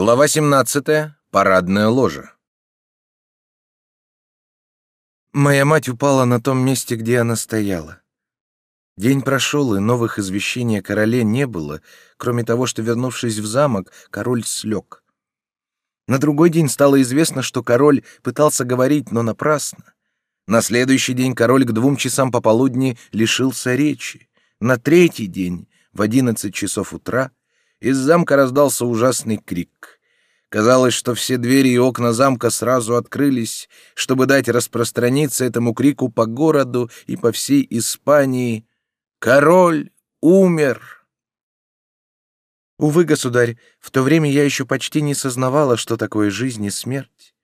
Глава 17. Парадная ложа. Моя мать упала на том месте, где она стояла. День прошел, и новых извещений о короле не было, кроме того, что, вернувшись в замок, король слег. На другой день стало известно, что король пытался говорить, но напрасно. На следующий день король к двум часам пополудни лишился речи. На третий день, в одиннадцать часов утра, из замка раздался ужасный крик. Казалось, что все двери и окна замка сразу открылись, чтобы дать распространиться этому крику по городу и по всей Испании. «Король умер!» Увы, государь, в то время я еще почти не сознавала, что такое жизнь и смерть.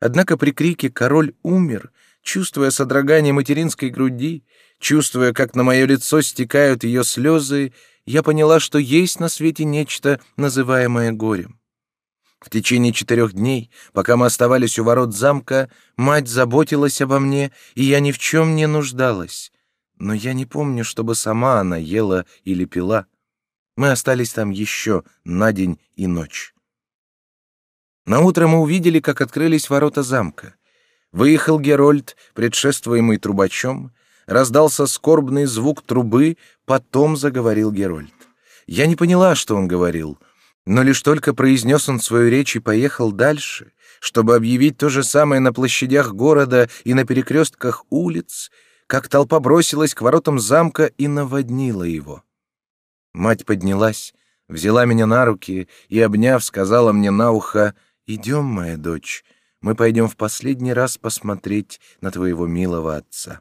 Однако при крике «Король умер», чувствуя содрогание материнской груди, чувствуя, как на мое лицо стекают ее слезы, я поняла, что есть на свете нечто, называемое горем. В течение четырех дней, пока мы оставались у ворот замка, мать заботилась обо мне, и я ни в чем не нуждалась. Но я не помню, чтобы сама она ела или пила. Мы остались там еще на день и ночь. На утро мы увидели, как открылись ворота замка. Выехал Герольд, предшествуемый трубачом, раздался скорбный звук трубы, потом заговорил Герольд. Я не поняла, что он говорил, но лишь только произнес он свою речь и поехал дальше, чтобы объявить то же самое на площадях города и на перекрестках улиц, как толпа бросилась к воротам замка и наводнила его. Мать поднялась, взяла меня на руки и, обняв, сказала мне на ухо, «Идем, моя дочь, мы пойдем в последний раз посмотреть на твоего милого отца».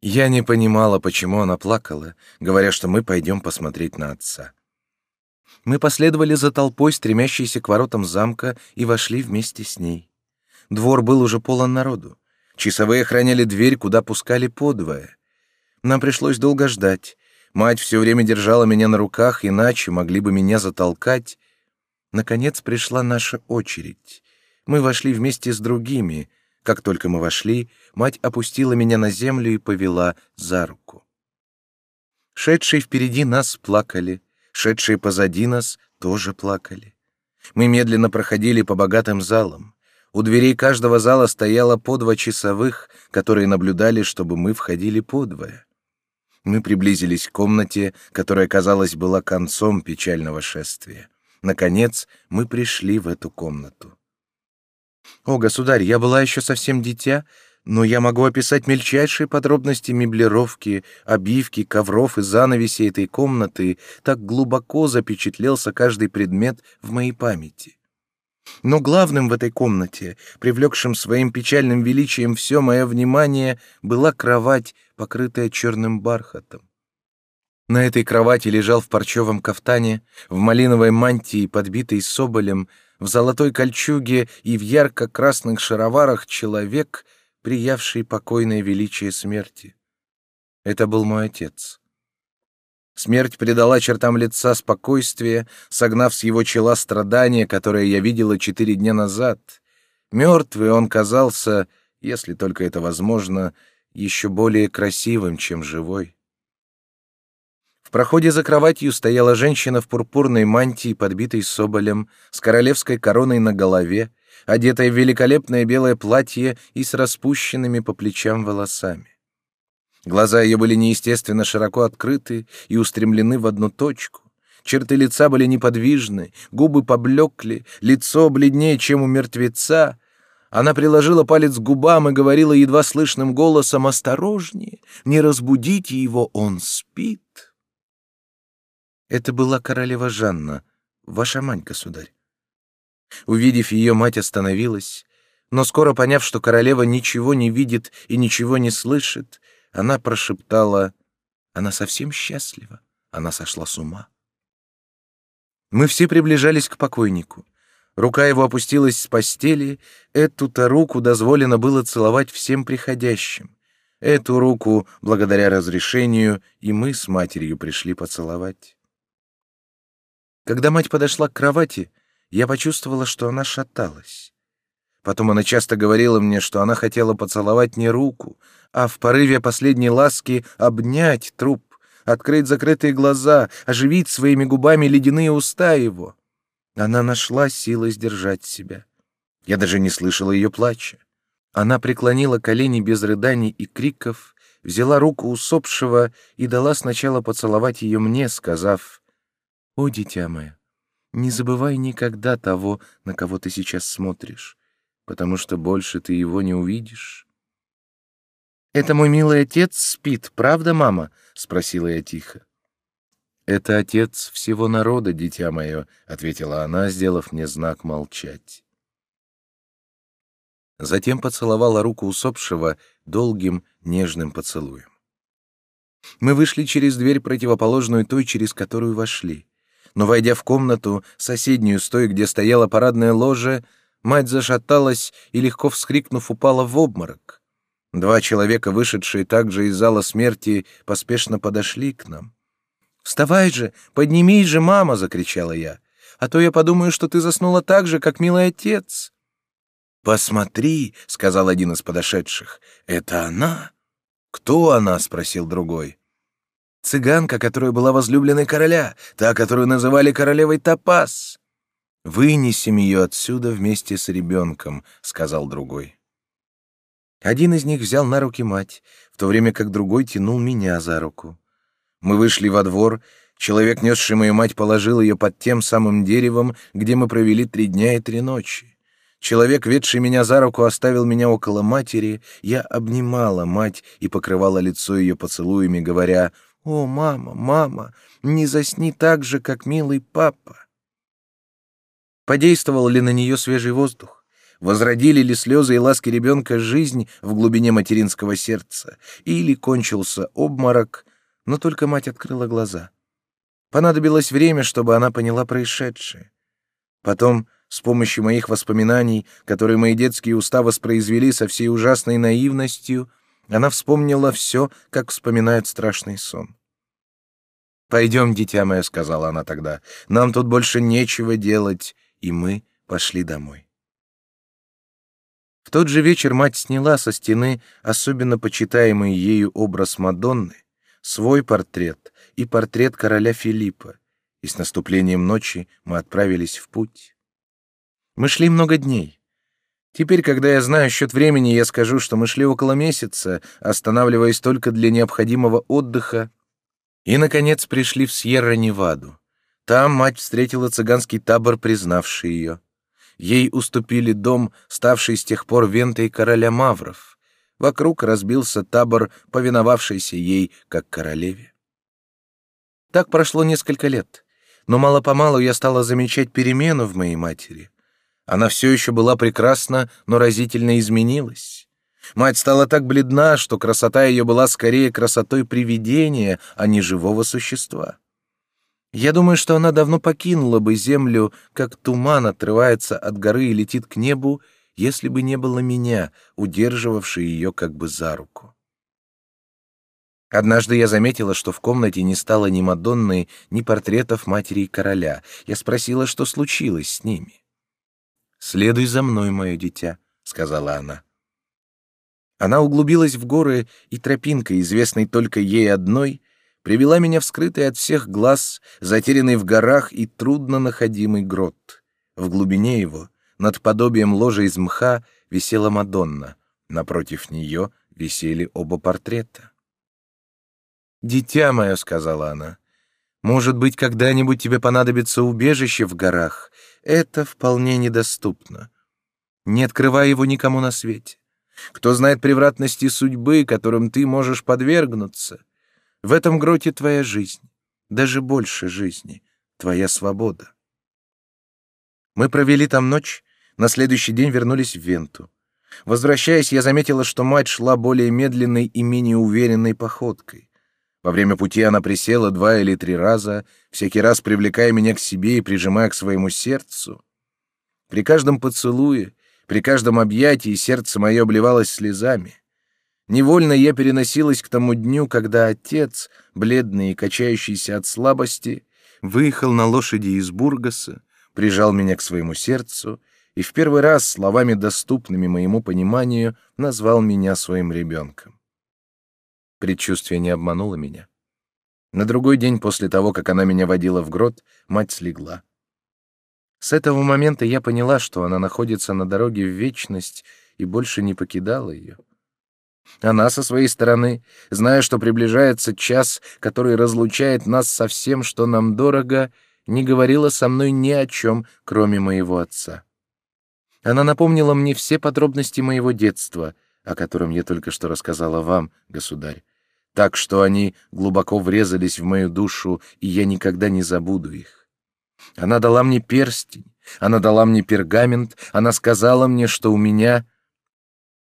Я не понимала, почему она плакала, говоря, что мы пойдем посмотреть на отца. Мы последовали за толпой, стремящейся к воротам замка, и вошли вместе с ней. Двор был уже полон народу. Часовые охраняли дверь, куда пускали подвое. Нам пришлось долго ждать. Мать все время держала меня на руках, иначе могли бы меня затолкать. Наконец пришла наша очередь. Мы вошли вместе с другими, как только мы вошли, мать опустила меня на землю и повела за руку. Шедшие впереди нас плакали, шедшие позади нас тоже плакали. Мы медленно проходили по богатым залам. У дверей каждого зала стояло по два часовых, которые наблюдали, чтобы мы входили подвое. Мы приблизились к комнате, которая, казалось, была концом печального шествия. Наконец, мы пришли в эту комнату. О, государь, я была еще совсем дитя, но я могу описать мельчайшие подробности меблировки, обивки, ковров и занавесей этой комнаты, так глубоко запечатлелся каждый предмет в моей памяти. Но главным в этой комнате, привлекшим своим печальным величием все мое внимание, была кровать, покрытая черным бархатом. На этой кровати лежал в парчевом кафтане, в малиновой мантии, подбитой соболем, в золотой кольчуге и в ярко-красных шароварах человек, приявший покойное величие смерти. Это был мой отец. Смерть придала чертам лица спокойствие, согнав с его чела страдания, которые я видела четыре дня назад. Мертвый он казался, если только это возможно, еще более красивым, чем живой. В проходе за кроватью стояла женщина в пурпурной мантии, подбитой соболем, с королевской короной на голове, одетая в великолепное белое платье и с распущенными по плечам волосами. Глаза ее были неестественно широко открыты и устремлены в одну точку. Черты лица были неподвижны, губы поблекли, лицо бледнее, чем у мертвеца. Она приложила палец к губам и говорила едва слышным голосом «Осторожнее, не разбудите его, он спит». Это была королева Жанна, ваша мать, государь. Увидев ее, мать остановилась, но скоро поняв, что королева ничего не видит и ничего не слышит, она прошептала, она совсем счастлива, она сошла с ума. Мы все приближались к покойнику. Рука его опустилась с постели, эту-то руку дозволено было целовать всем приходящим. Эту руку, благодаря разрешению, и мы с матерью пришли поцеловать. Когда мать подошла к кровати, я почувствовала, что она шаталась. Потом она часто говорила мне, что она хотела поцеловать не руку, а в порыве последней ласки обнять труп, открыть закрытые глаза, оживить своими губами ледяные уста его. Она нашла силы сдержать себя. Я даже не слышала ее плача. Она преклонила колени без рыданий и криков, взяла руку усопшего и дала сначала поцеловать ее мне, сказав, «О, дитя мое, не забывай никогда того, на кого ты сейчас смотришь, потому что больше ты его не увидишь». «Это мой милый отец спит, правда, мама?» — спросила я тихо. «Это отец всего народа, дитя мое», — ответила она, сделав мне знак молчать. Затем поцеловала руку усопшего долгим, нежным поцелуем. Мы вышли через дверь, противоположную той, через которую вошли. Но, войдя в комнату, соседнюю с той, где стояла парадная ложа, мать зашаталась и, легко вскрикнув, упала в обморок. Два человека, вышедшие также из зала смерти, поспешно подошли к нам. «Вставай же! Поднимись же, мама!» — закричала я. «А то я подумаю, что ты заснула так же, как милый отец!» «Посмотри!» — сказал один из подошедших. «Это она?» «Кто она?» — спросил другой. «Цыганка, которая была возлюбленной короля, та, которую называли королевой Топас». «Вынесем ее отсюда вместе с ребенком», — сказал другой. Один из них взял на руки мать, в то время как другой тянул меня за руку. Мы вышли во двор, человек, несший мою мать, положил ее под тем самым деревом, где мы провели три дня и три ночи. Человек, ведший меня за руку, оставил меня около матери. Я обнимала мать и покрывала лицо ее поцелуями, говоря, «О, мама, мама, не засни так же, как милый папа». Подействовал ли на нее свежий воздух? возродили ли слезы и ласки ребенка жизнь в глубине материнского сердца, или кончился обморок, но только мать открыла глаза. Понадобилось время, чтобы она поняла происшедшее. Потом, с помощью моих воспоминаний, которые мои детские уста воспроизвели со всей ужасной наивностью, она вспомнила все, как вспоминают страшный сон. «Пойдем, дитя мое», — сказала она тогда, — «нам тут больше нечего делать», и мы пошли домой. В тот же вечер мать сняла со стены особенно почитаемый ею образ Мадонны, свой портрет и портрет короля Филиппа, и с наступлением ночи мы отправились в путь. Мы шли много дней. Теперь, когда я знаю счет времени, я скажу, что мы шли около месяца, останавливаясь только для необходимого отдыха, и, наконец, пришли в Сьерра-Неваду. Там мать встретила цыганский табор, признавший ее. Ей уступили дом, ставший с тех пор вентой короля Мавров. Вокруг разбился табор, повиновавшийся ей как королеве. Так прошло несколько лет, но мало-помалу я стала замечать перемену в моей матери. Она все еще была прекрасна, но разительно изменилась. Мать стала так бледна, что красота ее была скорее красотой привидения, а не живого существа. Я думаю, что она давно покинула бы землю, как туман отрывается от горы и летит к небу, если бы не было меня, удерживавшей ее как бы за руку. Однажды я заметила, что в комнате не стало ни Мадонны, ни портретов матери и короля. Я спросила, что случилось с ними. «Следуй за мной, мое дитя», — сказала она. Она углубилась в горы, и тропинка, известной только ей одной, привела меня в скрытый от всех глаз, затерянный в горах и трудно находимый грот. В глубине его, над подобием ложа из мха, висела Мадонна. Напротив нее висели оба портрета. «Дитя мое», — сказала она, — «может быть, когда-нибудь тебе понадобится убежище в горах. Это вполне недоступно. Не открывай его никому на свете. Кто знает превратности судьбы, которым ты можешь подвергнуться? В этом гроте твоя жизнь, даже больше жизни, твоя свобода. Мы провели там ночь, на следующий день вернулись в Венту. Возвращаясь, я заметила, что мать шла более медленной и менее уверенной походкой. Во время пути она присела два или три раза, всякий раз привлекая меня к себе и прижимая к своему сердцу. При каждом поцелуе, при каждом объятии сердце мое обливалось слезами. Невольно я переносилась к тому дню, когда отец, бледный и качающийся от слабости, выехал на лошади из Бургаса, прижал меня к своему сердцу и в первый раз словами, доступными моему пониманию, назвал меня своим ребенком. Предчувствие не обмануло меня. На другой день после того, как она меня водила в грот, мать слегла. С этого момента я поняла, что она находится на дороге в вечность и больше не покидала ее. Она со своей стороны, зная, что приближается час, который разлучает нас со всем, что нам дорого, не говорила со мной ни о чем, кроме моего отца. Она напомнила мне все подробности моего детства, о котором я только что рассказала вам, государь, так что они глубоко врезались в мою душу, и я никогда не забуду их. Она дала мне перстень, она дала мне пергамент, она сказала мне, что у меня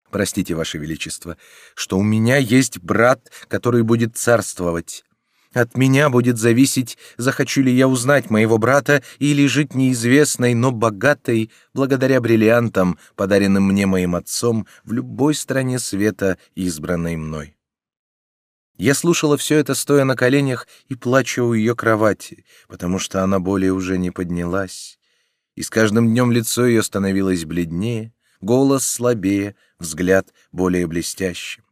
простите, Ваше Величество, что у меня есть брат, который будет царствовать. От меня будет зависеть, захочу ли я узнать моего брата или жить неизвестной, но богатой, благодаря бриллиантам, подаренным мне моим отцом в любой стране света, избранной мной. Я слушала все это, стоя на коленях и плача у ее кровати, потому что она более уже не поднялась. И с каждым днем лицо ее становилось бледнее, голос слабее, взгляд более блестящим.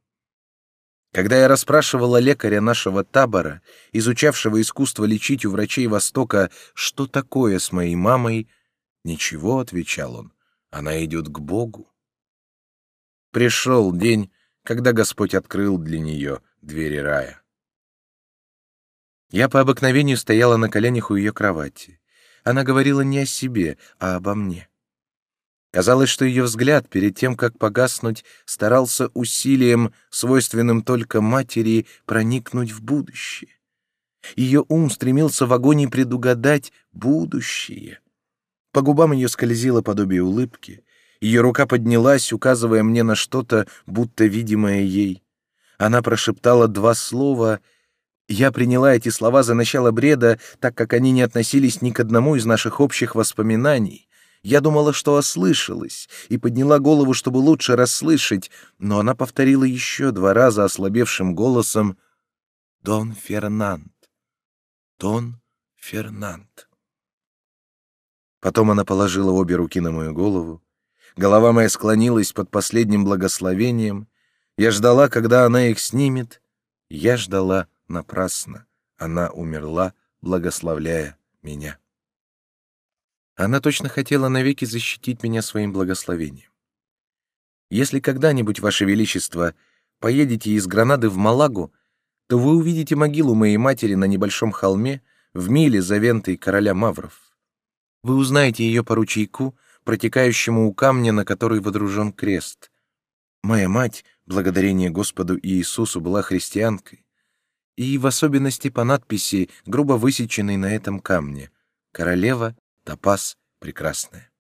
Когда я расспрашивала лекаря нашего табора, изучавшего искусство лечить у врачей Востока, что такое с моей мамой, ничего, отвечал он, она идет к Богу. Пришел день, когда Господь открыл для нее двери рая. Я по обыкновению стояла на коленях у ее кровати. Она говорила не о себе, а обо мне. Казалось, что ее взгляд перед тем, как погаснуть, старался усилием, свойственным только матери, проникнуть в будущее. Ее ум стремился в агонии предугадать будущее. По губам ее скользило подобие улыбки. Ее рука поднялась, указывая мне на что-то, будто видимое ей. Она прошептала два слова. Я приняла эти слова за начало бреда, так как они не относились ни к одному из наших общих воспоминаний. Я думала, что ослышалась, и подняла голову, чтобы лучше расслышать, но она повторила еще два раза ослабевшим голосом «Дон Фернанд! Дон Фернанд!» Потом она положила обе руки на мою голову. Голова моя склонилась под последним благословением. Я ждала, когда она их снимет. Я ждала напрасно. Она умерла, благословляя меня. Она точно хотела навеки защитить меня своим благословением. Если когда-нибудь, Ваше Величество, поедете из Гранады в Малагу, то вы увидите могилу моей матери на небольшом холме в миле за вентой короля Мавров. Вы узнаете ее по ручейку, протекающему у камня, на который водружен крест. Моя мать, благодарение Господу Иисусу, была христианкой, и в особенности по надписи, грубо высеченной на этом камне «Королева топаз прекрасная.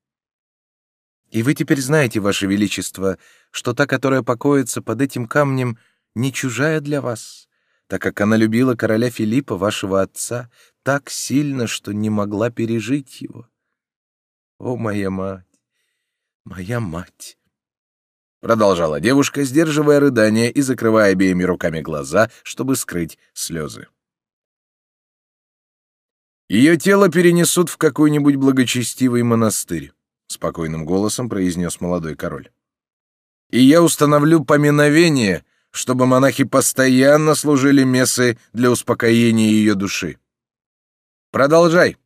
И вы теперь знаете, Ваше Величество, что та, которая покоится под этим камнем, не чужая для вас, так как она любила короля Филиппа, вашего отца, так сильно, что не могла пережить его. О, моя мать, моя мать! Продолжала девушка, сдерживая рыдание и закрывая обеими руками глаза, чтобы скрыть слезы. Ее тело перенесут в какой-нибудь благочестивый монастырь, спокойным голосом произнес молодой король. И я установлю поминовение, чтобы монахи постоянно служили мессы для успокоения ее души. Продолжай.